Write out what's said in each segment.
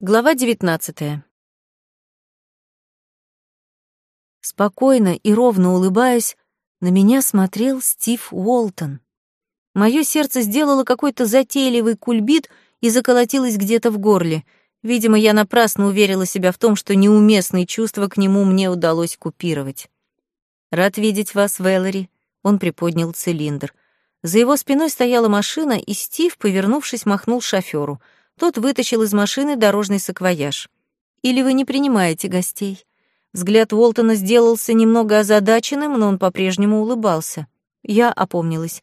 Глава 19. Спокойно и ровно улыбаясь, на меня смотрел Стив Уолтон. Моё сердце сделало какой-то затейливый кульбит и заколотилось где-то в горле. Видимо, я напрасно уверила себя в том, что неуместные чувства к нему мне удалось купировать. «Рад видеть вас, Вэллори», — он приподнял цилиндр. За его спиной стояла машина, и Стив, повернувшись, махнул шофёру — тот вытащил из машины дорожный саквояж. «Или вы не принимаете гостей?» Взгляд Уолтона сделался немного озадаченным, но он по-прежнему улыбался. Я опомнилась.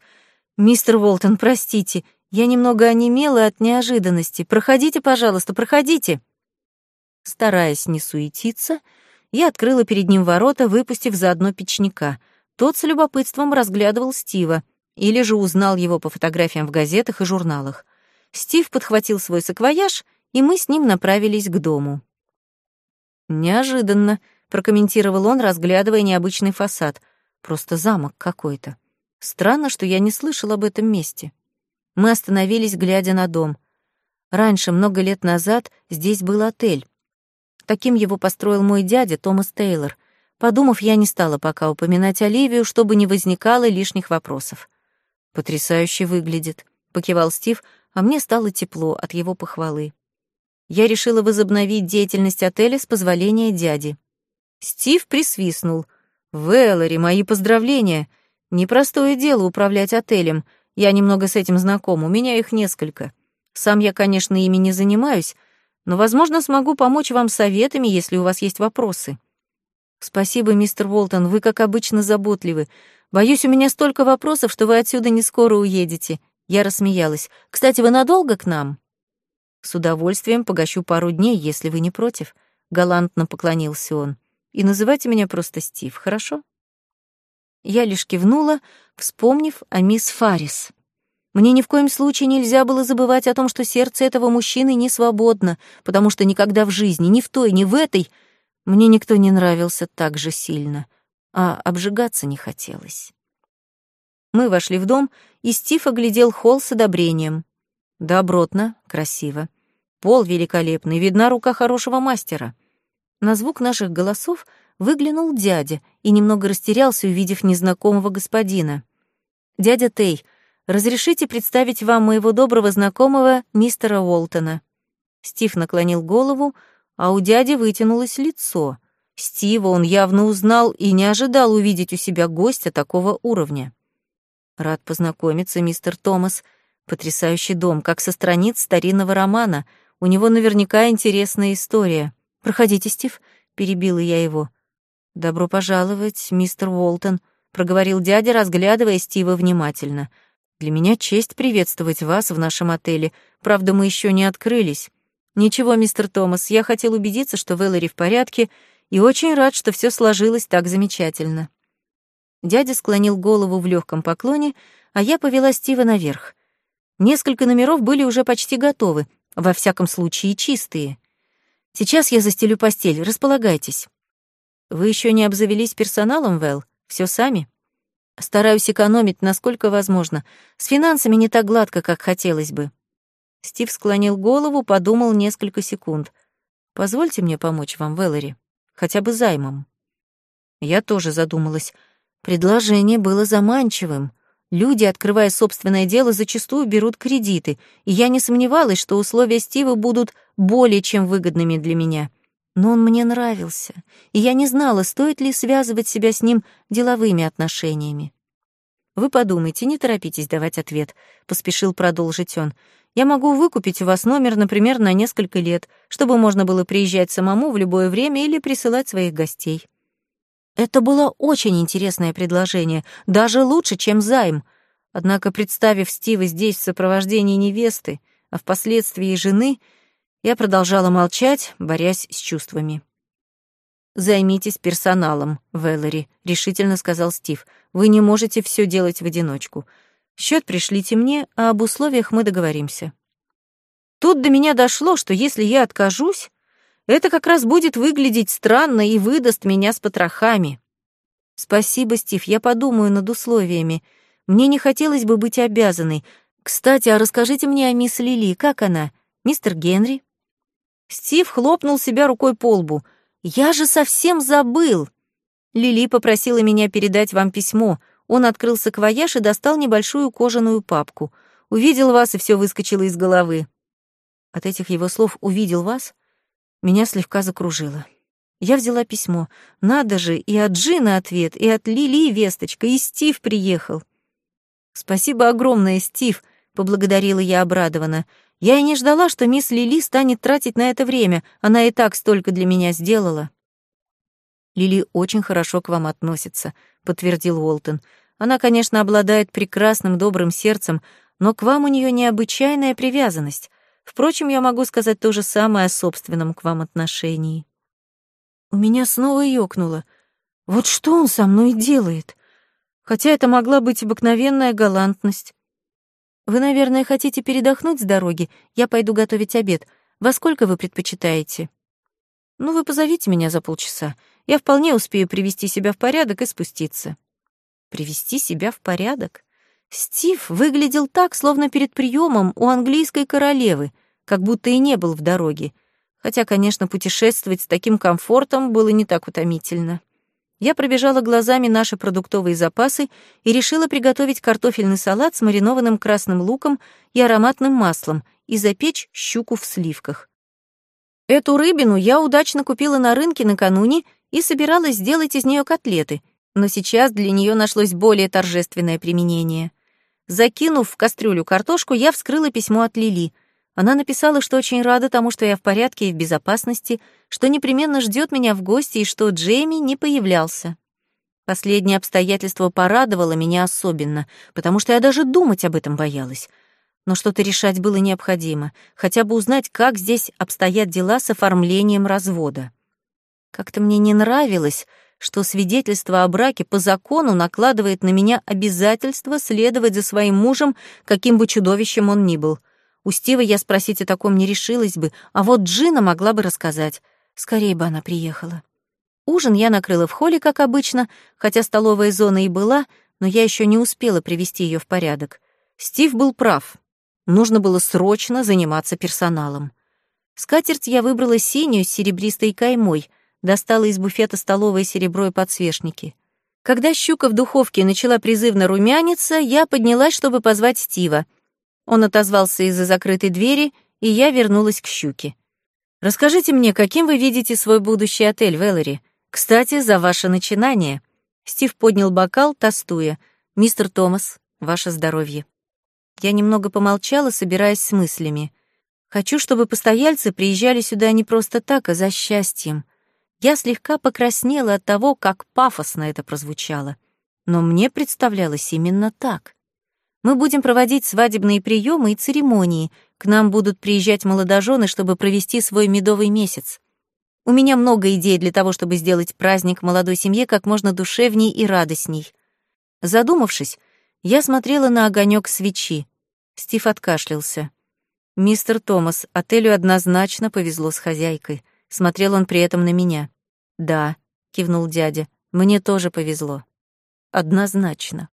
«Мистер Уолтон, простите, я немного онемела от неожиданности. Проходите, пожалуйста, проходите». Стараясь не суетиться, я открыла перед ним ворота, выпустив заодно печника. Тот с любопытством разглядывал Стива, или же узнал его по фотографиям в газетах и журналах. Стив подхватил свой саквояж, и мы с ним направились к дому. «Неожиданно», — прокомментировал он, разглядывая необычный фасад. «Просто замок какой-то. Странно, что я не слышал об этом месте». Мы остановились, глядя на дом. Раньше, много лет назад, здесь был отель. Таким его построил мой дядя Томас Тейлор. Подумав, я не стала пока упоминать Оливию, чтобы не возникало лишних вопросов. «Потрясающе выглядит», — покивал Стив, а мне стало тепло от его похвалы. Я решила возобновить деятельность отеля с позволения дяди. Стив присвистнул. «Вэллори, мои поздравления! Непростое дело управлять отелем. Я немного с этим знаком, у меня их несколько. Сам я, конечно, ими не занимаюсь, но, возможно, смогу помочь вам советами, если у вас есть вопросы». «Спасибо, мистер Уолтон, вы, как обычно, заботливы. Боюсь, у меня столько вопросов, что вы отсюда не скоро уедете. Я рассмеялась. «Кстати, вы надолго к нам?» «С удовольствием погощу пару дней, если вы не против», — галантно поклонился он. «И называйте меня просто Стив, хорошо?» Я лишь кивнула, вспомнив о мисс Фаррис. Мне ни в коем случае нельзя было забывать о том, что сердце этого мужчины не свободно, потому что никогда в жизни, ни в той, ни в этой, мне никто не нравился так же сильно, а обжигаться не хотелось. Мы вошли в дом, и Стив оглядел холл с одобрением. Добротно, красиво. Пол великолепный, видна рука хорошего мастера. На звук наших голосов выглянул дядя и немного растерялся, увидев незнакомого господина. «Дядя Тей, разрешите представить вам моего доброго знакомого мистера Уолтона?» Стив наклонил голову, а у дяди вытянулось лицо. Стива он явно узнал и не ожидал увидеть у себя гостя такого уровня. Рад познакомиться, мистер Томас. Потрясающий дом, как со страниц старинного романа. У него наверняка интересная история. Проходите, Стив, перебила я его. Добро пожаловать, мистер Уолтон, проговорил дядя, разглядывая Стива внимательно. Для меня честь приветствовать вас в нашем отеле. Правда, мы еще не открылись. Ничего, мистер Томас, я хотел убедиться, что Вэллори в порядке, и очень рад, что все сложилось так замечательно. Дядя склонил голову в легком поклоне, а я повела Стива наверх. Несколько номеров были уже почти готовы, во всяком случае чистые. Сейчас я застелю постель, располагайтесь. Вы еще не обзавелись персоналом, Вэл? Все сами? Стараюсь экономить, насколько возможно. С финансами не так гладко, как хотелось бы. Стив склонил голову, подумал несколько секунд. Позвольте мне помочь вам, Вэллори, хотя бы займом. Я тоже задумалась. Предложение было заманчивым. Люди, открывая собственное дело, зачастую берут кредиты, и я не сомневалась, что условия Стива будут более чем выгодными для меня. Но он мне нравился, и я не знала, стоит ли связывать себя с ним деловыми отношениями. «Вы подумайте, не торопитесь давать ответ», — поспешил продолжить он. «Я могу выкупить у вас номер, например, на несколько лет, чтобы можно было приезжать самому в любое время или присылать своих гостей. Это было очень интересное предложение, даже лучше, чем займ. Однако, представив Стива здесь в сопровождении невесты, а впоследствии и жены, я продолжала молчать, борясь с чувствами. «Займитесь персоналом, Вэллори», — решительно сказал Стив. «Вы не можете все делать в одиночку. Счет пришлите мне, а об условиях мы договоримся». Тут до меня дошло, что если я откажусь, это как раз будет выглядеть странно и выдаст меня с потрохами. Спасибо, Стив, я подумаю над условиями. Мне не хотелось бы быть обязанной. Кстати, а расскажите мне о мисс Лили, как она? Мистер Генри? Стив хлопнул себя рукой по лбу. «Я же совсем забыл!» Лили попросила меня передать вам письмо. Он открыл саквояж и достал небольшую кожаную папку. Увидел вас, и все выскочило из головы. От этих его слов «увидел вас» меня слегка закружило. Я взяла письмо. Надо же, и от Джина ответ, и от Лили весточка, и Стив приехал. «Спасибо огромное, Стив», — поблагодарила я обрадованно. «Я и не ждала, что мисс Лили станет тратить на это время. Она и так столько для меня сделала». «Лили очень хорошо к вам относится», — подтвердил Уолтон. «Она, конечно, обладает прекрасным добрым сердцем, но к вам у нее необычайная привязанность. Впрочем, я могу сказать то же самое о собственном к вам отношении». У меня снова ёкнуло. Вот что он со мной делает? хотя это могла быть обыкновенная галантность. Вы, наверное, хотите передохнуть с дороги? Я пойду готовить обед. Во сколько вы предпочитаете? Ну, вы позовите меня за полчаса. Я вполне успею привести себя в порядок и спуститься. Привести себя в порядок? Стив выглядел так, словно перед приемом у английской королевы, как будто и не был в дороге. Хотя, конечно, путешествовать с таким комфортом было не так утомительно. Я пробежала глазами наши продуктовые запасы и решила приготовить картофельный салат с маринованным красным луком и ароматным маслом и запечь щуку в сливках. Эту рыбину я удачно купила на рынке накануне и собиралась сделать из нее котлеты, но сейчас для нее нашлось более торжественное применение. Закинув в кастрюлю картошку, я вскрыла письмо от Лили — она написала, что очень рада тому, что я в порядке и в безопасности, что непременно ждет меня в гости и что Джейми не появлялся. Последнее обстоятельство порадовало меня особенно, потому что я даже думать об этом боялась. Но что-то решать было необходимо, хотя бы узнать, как здесь обстоят дела с оформлением развода. Как-то мне не нравилось, что свидетельство о браке по закону накладывает на меня обязательство следовать за своим мужем, каким бы чудовищем он ни был — у Стива я спросить о таком не решилась бы, а вот Джина могла бы рассказать. Скорее бы она приехала. Ужин я накрыла в холле, как обычно, хотя столовая зона и была, но я еще не успела привести ее в порядок. Стив был прав. Нужно было срочно заниматься персоналом. Скатерть я выбрала синюю с серебристой каймой, достала из буфета столовое серебро и подсвечники. Когда щука в духовке начала призывно румяниться, я поднялась, чтобы позвать Стива — он отозвался из-за закрытой двери, и я вернулась к щуке. «Расскажите мне, каким вы видите свой будущий отель, Веллери? Кстати, за ваше начинание». Стив поднял бокал, тостуя. «Мистер Томас, ваше здоровье». Я немного помолчала, собираясь с мыслями. Хочу, чтобы постояльцы приезжали сюда не просто так, а за счастьем. Я слегка покраснела от того, как пафосно это прозвучало. Но мне представлялось именно так. Мы будем проводить свадебные приемы и церемонии. К нам будут приезжать молодожены, чтобы провести свой медовый месяц. У меня много идей для того, чтобы сделать праздник молодой семье как можно душевней и радостней. Задумавшись, я смотрела на огонек свечи. Стив откашлялся. «Мистер Томас, отелю однозначно повезло с хозяйкой». Смотрел он при этом на меня. «Да», — кивнул дядя, — «мне тоже повезло». «Однозначно».